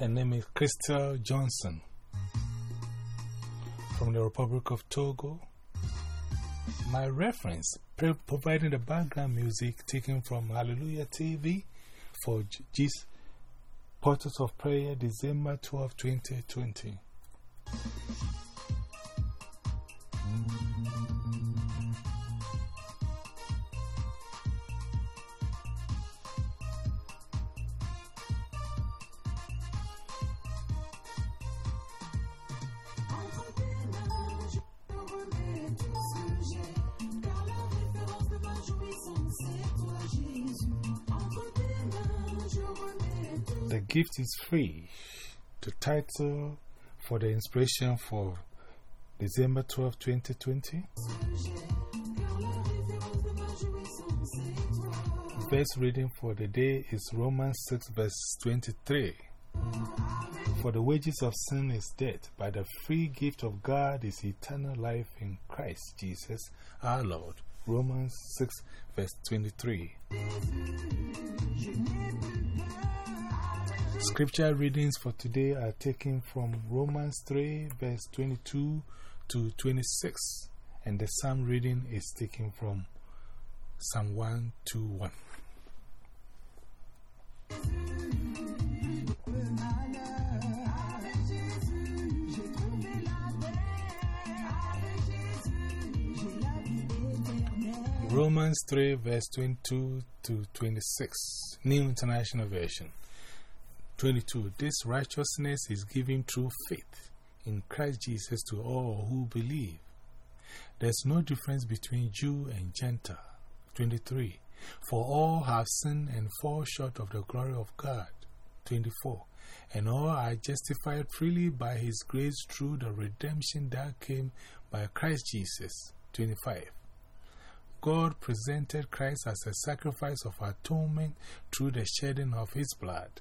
Her name is Crystal Johnson from the Republic of Togo. My reference, providing the background music taken from Hallelujah TV for Jesus Portals of Prayer, December 12, 2020. The gift is free. The title for the inspiration for December 12, 2020. Verse reading for the day is Romans 6, verse 23. For the wages of sin is death, but the free gift of God is eternal life in Christ Jesus our Lord. Romans 6, verse 23. Scripture readings for today are taken from Romans 3, verse 22 to 26, and the psalm reading is taken from Psalm 121. Romans 3, verse 22 to 26, New International Version. 22. This righteousness is given through faith in Christ Jesus to all who believe. There's no difference between Jew and Gentile. 23. For all have sinned and fall short of the glory of God. 24. And all are justified freely by His grace through the redemption that came by Christ Jesus. 25. God presented Christ as a sacrifice of atonement through the shedding of His blood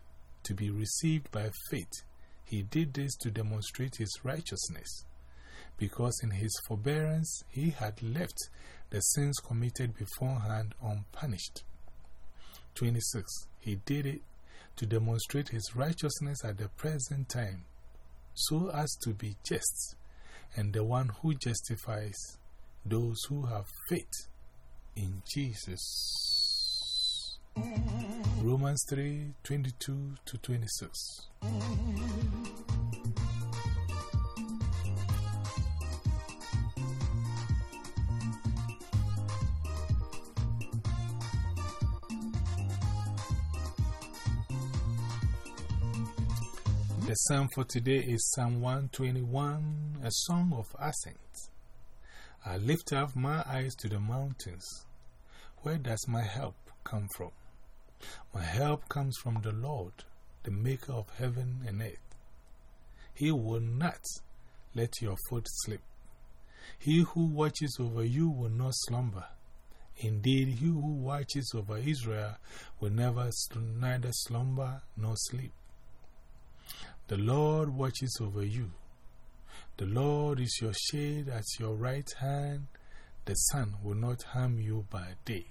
to be received by faith. He did this to demonstrate his righteousness, because in his forbearance he had left the sins committed beforehand unpunished. 26. He did it to demonstrate his righteousness at the present time, so as to be just, and the one who justifies those who have faith in Jesus. Romans 3 22 to 26. The psalm for today is Psalm 121, a song of ascent. I lift up my eyes to the mountains. Where does my help come from? My help comes from the Lord, the maker of heaven and earth. He will not let your foot slip. He who watches over you will not slumber. Indeed, he who watches over Israel will never neither slumber nor sleep. The Lord watches over you. The Lord is your shade at your right hand. The sun will not harm you by day,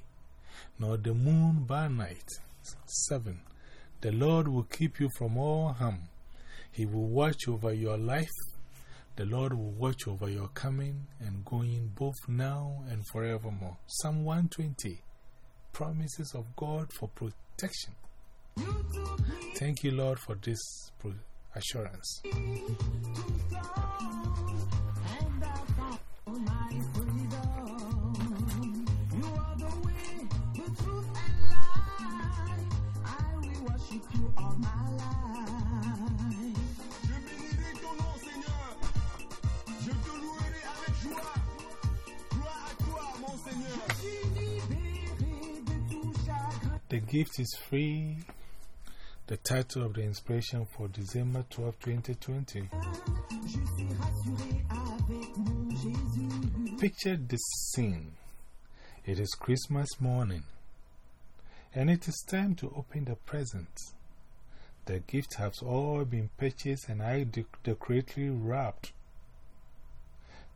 nor the moon by night. 7. The Lord will keep you from all harm. He will watch over your life. The Lord will watch over your coming and going both now and forevermore. Psalm 120 Promises of God for protection. Thank you, Lord, for this assurance. The gift is free. The title of the inspiration for December 12, 2020. Picture this scene. It is Christmas morning, and it is time to open the presents. The gifts have all been purchased and I decorately wrapped.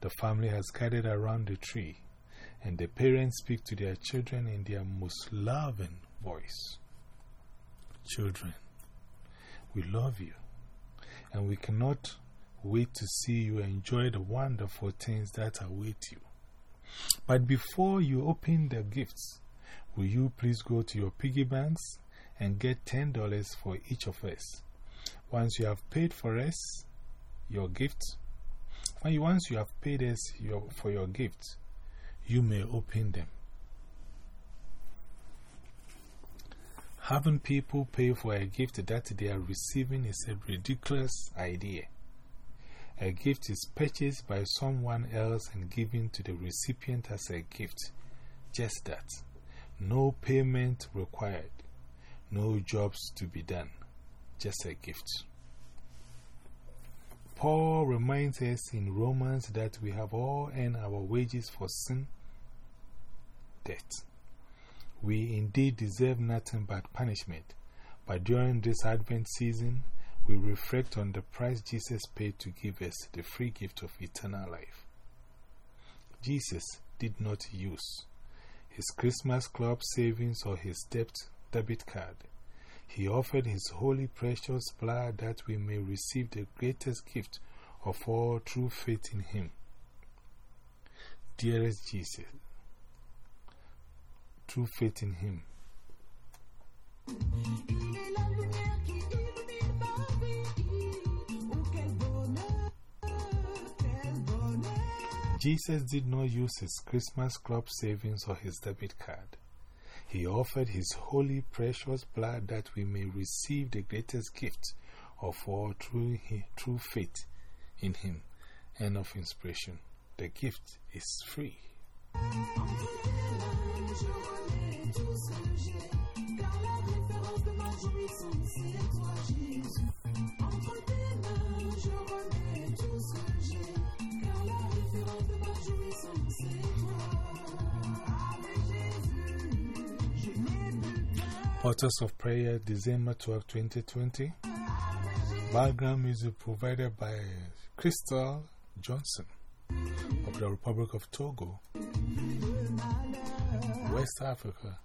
The family has gathered around the tree, and the parents speak to their children in their most loving voice. Children, we love you. and we cannot wait to see you enjoy the wonderful things that await you. But before you open the gifts, will you please go to your piggy banks and get $10 for each of us? Once you have paid for us your gift, once you have paid us your, for your gift, you may open them. Having people pay for a gift that they are receiving is a ridiculous idea. A gift is purchased by someone else and given to the recipient as a gift. Just that. No payment required. No jobs to be done. Just a gift. Paul reminds us in Romans that we have all earned our wages for sin, death. We indeed deserve nothing but punishment, but during this Advent season, we reflect on the price Jesus paid to give us the free gift of eternal life. Jesus did not use his Christmas club savings or his debt debit card. He offered his holy, precious blood that we may receive the greatest gift of all true faith in him. Dearest Jesus, through faith in him. Jesus did not use his Christmas club savings or his debit card. He offered his holy, precious blood that we may receive the greatest gift of all through, through faith in him and of inspiration. The gift is free. Portals of Prayer, December 12, 2020. Background music provided by Crystal Johnson of the Republic of Togo, West Africa.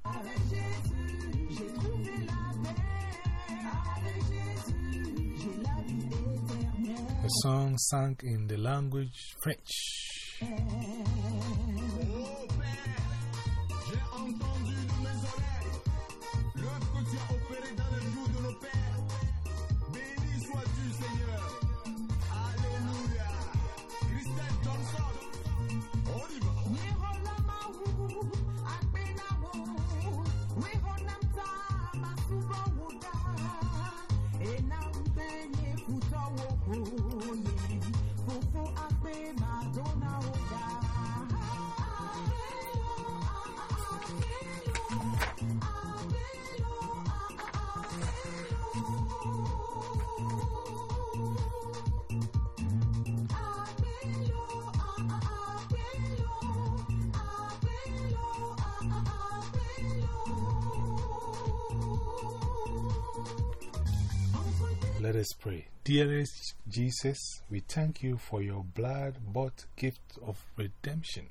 A song sung in the language French. Ooh. Let us pray. Dearest Jesus, we thank you for your blood bought gift of redemption.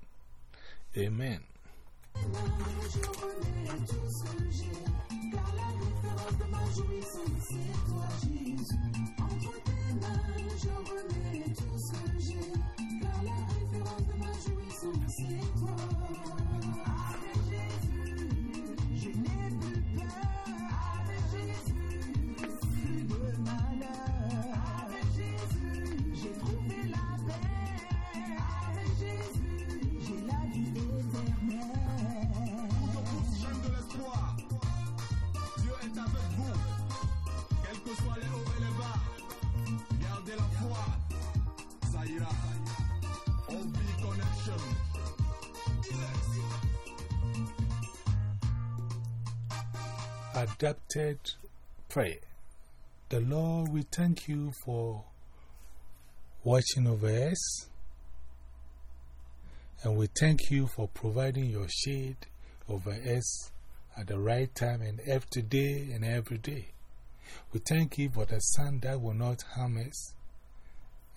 Amen. Adapted prayer. The Lord, we thank you for watching over us. And we thank you for providing your shade over us at the right time and every day and every day. We thank you for the sun that will not harm us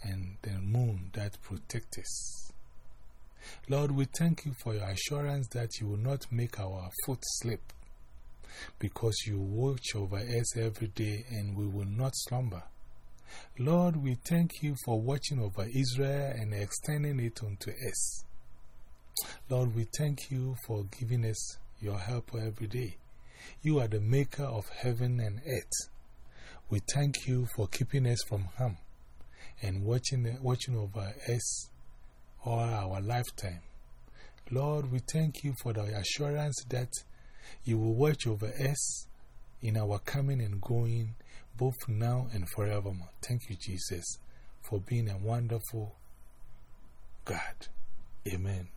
and the moon that protects us. Lord, we thank you for your assurance that you will not make our foot slip because you watch over us every day and we will not slumber. Lord, we thank you for watching over Israel and extending it unto us. Lord, we thank you for giving us your help every day. You are the maker of heaven and earth. We thank you for keeping us from harm and watching, watching over us all our lifetime. Lord, we thank you for the assurance that you will watch over us in our coming and going, both now and forevermore. Thank you, Jesus, for being a wonderful God. Amen.